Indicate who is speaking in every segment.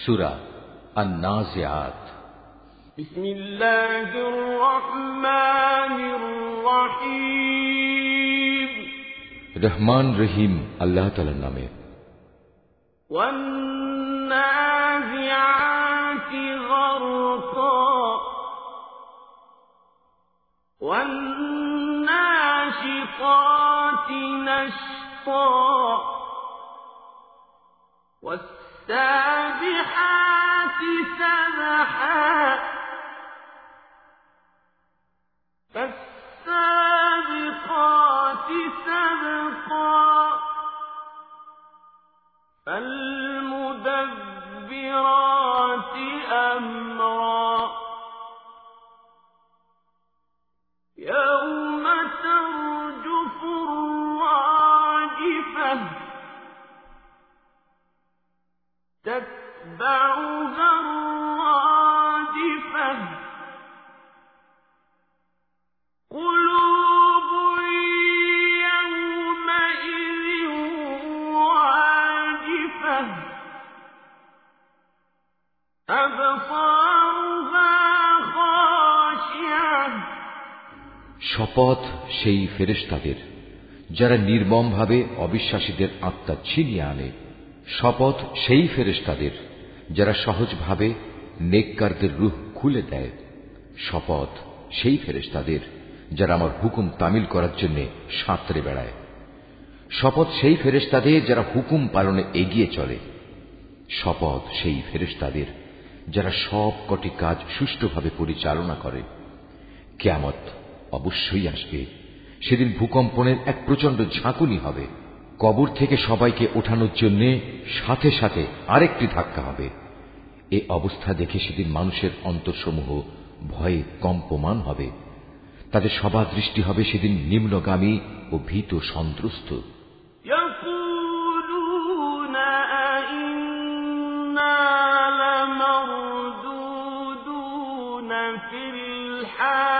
Speaker 1: সুরা النازعات
Speaker 2: بسم الله الرحمن الرحيم
Speaker 1: রহমান রহিম আল্লাহ তালার নামে
Speaker 2: والنازعات غرقا والناشطات نشطا والسابحات سبحا. فالسابقات سبقا. فالمدبرات
Speaker 1: শপথ সেই ফেরেশতাদের, যারা নির্মমভাবে অবিশ্বাসীদের আত্মা ছিনিয়ে আনে। শপথ সেই ফেরেশতাদের, যারা সহজভাবে নেককারদের রুহ খুলে দেয়। শপথ সেই ফেরেশতাদের, যারা আমার হুকুম তামিল করার জন্য সাঁতরে বেড়ায়। শপথ সেই ফেরেশতাদের, যারা হুকুম পালনে এগিয়ে চলে। শপথ সেই ফেরেশতাদের, যারা সব কটি কাজ সুষ্ঠুভাবে পরিচালনা করে। কেয়ামত অবশ্যই আসবে সেদিন ভূকম্পনের এক প্রচন্ড ঝাঁকুনি হবে কবর থেকে সবাইকে ওঠানোর জন্য সাথে সাথে আরেকটি ধাক্কা হবে এ অবস্থা দেখে সেদিন মানুষের অন্তরসমূহ ভয়ে কম্পমান হবে তাদের সবার দৃষ্টি হবে সেদিন নিম্নগামী ও ভীত সন্ত্রস্ত
Speaker 2: يقولون أئنا لمردودون في الحافرة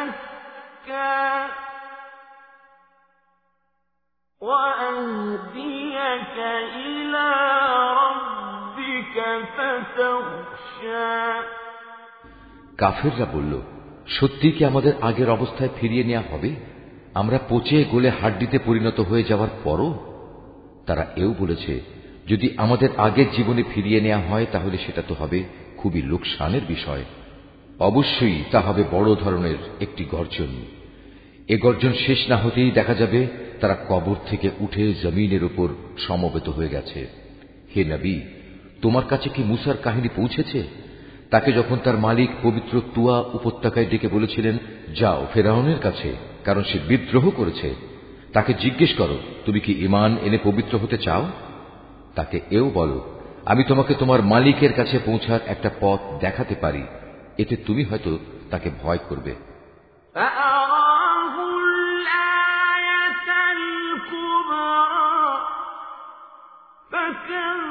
Speaker 2: تزكى وأهديك إلى ربك فتخشى
Speaker 1: কাফেররা বলল সত্যি কি আমাদের আগের অবস্থায় ফিরিয়ে নেওয়া হবে আমরা পচে গলে হাড্ডিতে পরিণত হয়ে যাওয়ার পরও তারা এও বলেছে যদি আমাদের আগের জীবনে ফিরিয়ে নেওয়া হয় তাহলে সেটা তো হবে খুবই লোকসানের বিষয় অবশ্যই তা হবে বড় ধরনের একটি গর্জন। এ গর্জন শেষ না হতেই দেখা যাবে তারা কবর থেকে উঠে জমিনের উপর সমবেত হয়ে গেছে। হে নবী, তোমার কাছে কি মুসার কাহিনী পৌঁছেছে? তাকে যখন তার মালিক পবিত্র তুয়া উপত্যকায় ডেকে বলেছিলেন, যাও ফেরাউনের কাছে, কারণ সে বিদ্রোহ করেছে। তাকে জিজ্ঞেস করো, তুমি কি ইমান এনে পবিত্র হতে চাও? তাকে এও বলো, আমি তোমাকে তোমার মালিকের কাছে পৌঁছার একটা পথ দেখাতে পারি। এতে তুমি হয়তো তাকে ভয় করবে
Speaker 2: فأراه الآية الكبرى فكذب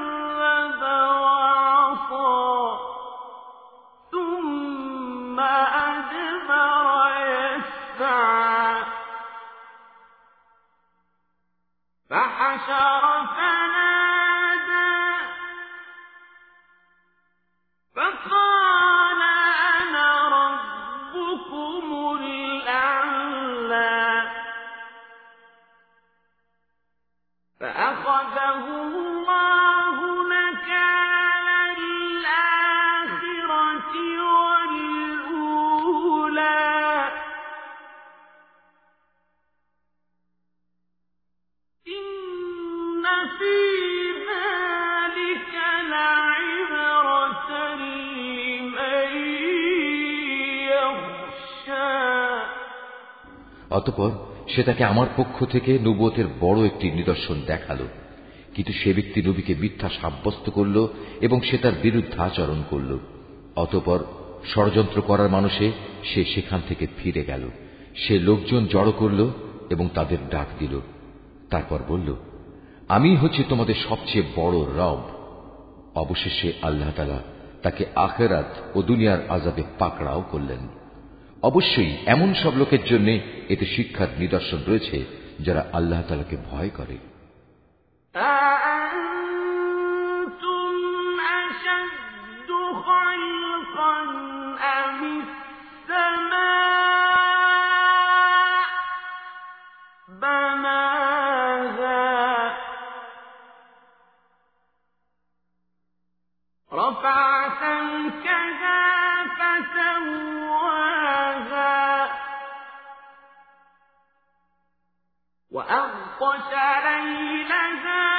Speaker 1: অতপর সে তাকে আমার পক্ষ থেকে নবুয়তের বড় একটি নিদর্শন দেখাল। কিন্তু সে ব্যক্তি নবীকে মিথ্যা সাব্যস্ত করল এবং সে তার বিরুদ্ধে আচরণ করল। অতপর ষড়যন্ত্র করার মানুষে সে সেখান থেকে ফিরে গেল। সে লোকজন জড়ো করল এবং তাদের ডাক দিল। তারপর বলল, আমি হচ্ছে তোমাদের সবচেয়ে বড় রব। অবশেষে আল্লাহ তালা তাকে আখেরাত ও দুনিয়ার আজাবে পাকড়াও করলেন। অবশ্যই এমন সব লোকের জন্য এতে শিক্ষার নিদর্শন রয়েছে যারা আল্লাহ তালাকে ভয় করে
Speaker 3: أأنتم أشد خلقا أم السماء بناها رفع سمكها فسواها أغطش ليلها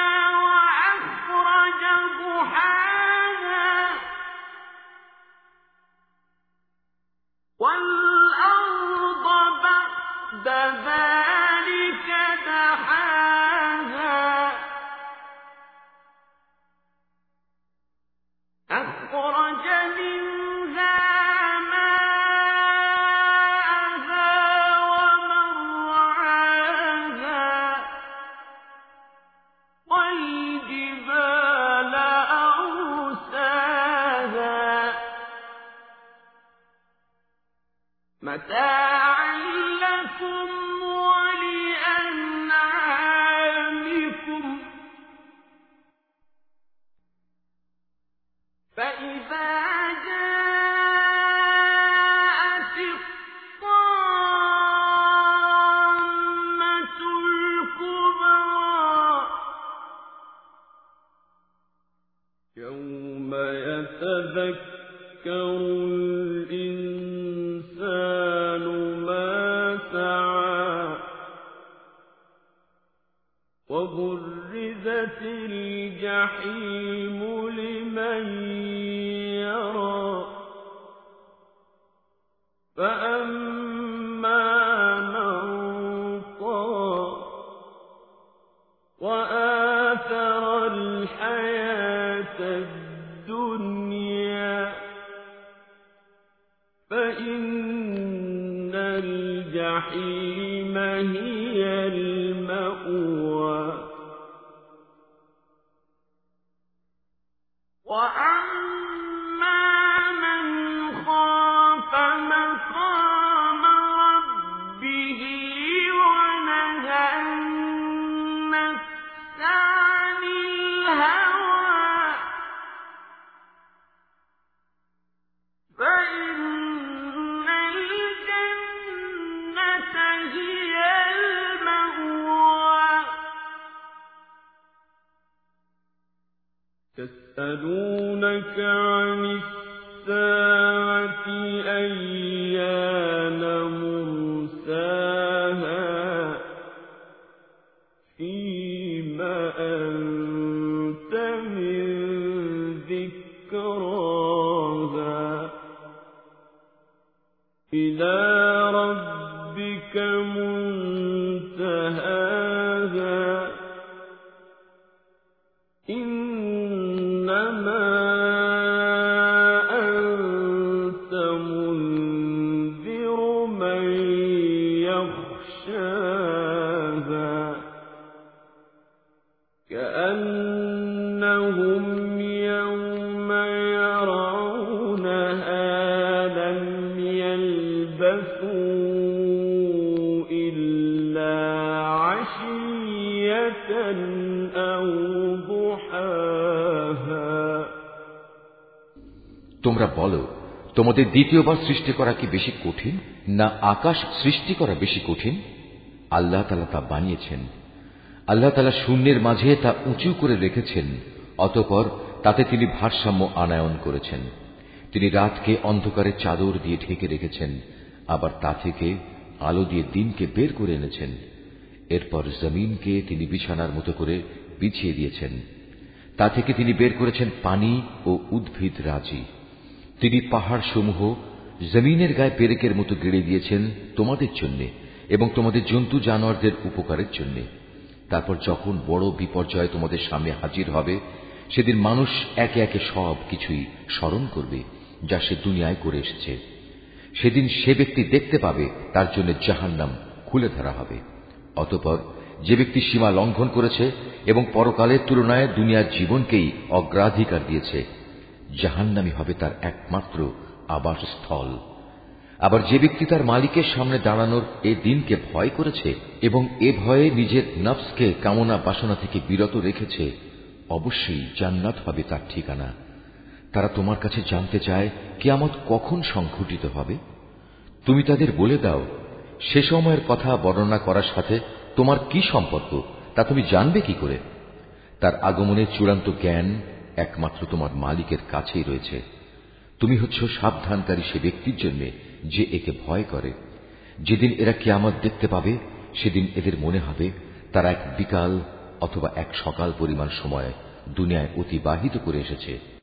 Speaker 3: متاعا لكم ولأنعامكم. فإذا جاءت الطامة الكبرى
Speaker 2: يوم يتذكر يسألونك عن الساعة أيان مرساها فيما أنت
Speaker 1: তোমরা বলো, তোমাদের দ্বিতীয়বার সৃষ্টি করা কি বেশি কঠিন, না আকাশ সৃষ্টি করা বেশি কঠিন? আল্লাহ তালা তা বানিয়েছেন। আল্লাহ তালা শূন্যের মাঝে তা উঁচু করে রেখেছেন, অতপর তাতে তিনি ভারসাম্য আনায়ন করেছেন। তিনি রাতকে অন্ধকারের চাদর দিয়ে ঢেকে রেখেছেন, আবার তা থেকে আলো দিয়ে দিনকে বের করে এনেছেন। এরপর জমিনকে তিনি বিছানার মতো করে বিছিয়ে দিয়েছেন। তা থেকে তিনি বের করেছেন পানি ও উদ্ভিদ রাজি। তিনি পাহাড় সমূহ জমিনের গায়ে পেরেকের মতো গেড়ে দিয়েছেন তোমাদের জন্য এবং তোমাদের জন্তু জানোয়ারদের উপকারের জন্য। তারপর যখন বড় বিপর্যয় তোমাদের সামনে হাজির হবে, সেদিন মানুষ একে একে সব কিছুই স্মরণ করবে, যা সে দুনিয়ায় করে এসেছে। সেদিন সে ব্যক্তি দেখতে পাবে, তার জন্য জাহান্নাম খুলে ধরা হবে। অতপর যে ব্যক্তি সীমা লঙ্ঘন করেছে এবং পরকালের তুলনায় দুনিয়ার জীবনকেই অগ্রাধিকার দিয়েছে, জাহান্নামি হবে তার একমাত্র আবাসস্থল। আবার যে ব্যক্তি তার মালিকের সামনে দাঁড়ানোর এ দিনকে ভয় করেছে এবং এ ভয়ে নিজের নফসকে কামনা বাসনা থেকে বিরত রেখেছে, অবশ্যই জান্নাত হবে তার ঠিকানা। তারা তোমার কাছে জানতে চায়, কিয়ামত কখন সংঘটিত হবে? তুমি তাদের বলে দাও সে সময়ের কথা বর্ণনা করার সাথে তোমার কি সম্পর্ক, তা তুমি জানবে কি করে? তার আগমনের চূড়ান্ত জ্ঞান একমাত্র তোমার মালিকের কাছেই রয়েছে। তুমি হচ্ছ সাবধানকারী সে ব্যক্তির জন্য যে একে ভয় করে। যেদিন এরা কিয়ামত দেখতে পাবে, সেদিন এদের মনে হবে তারা এক বিকাল অথবা এক সকাল পরিমাণ সময় দুনিয়ায় অতিবাহিত করে এসেছে।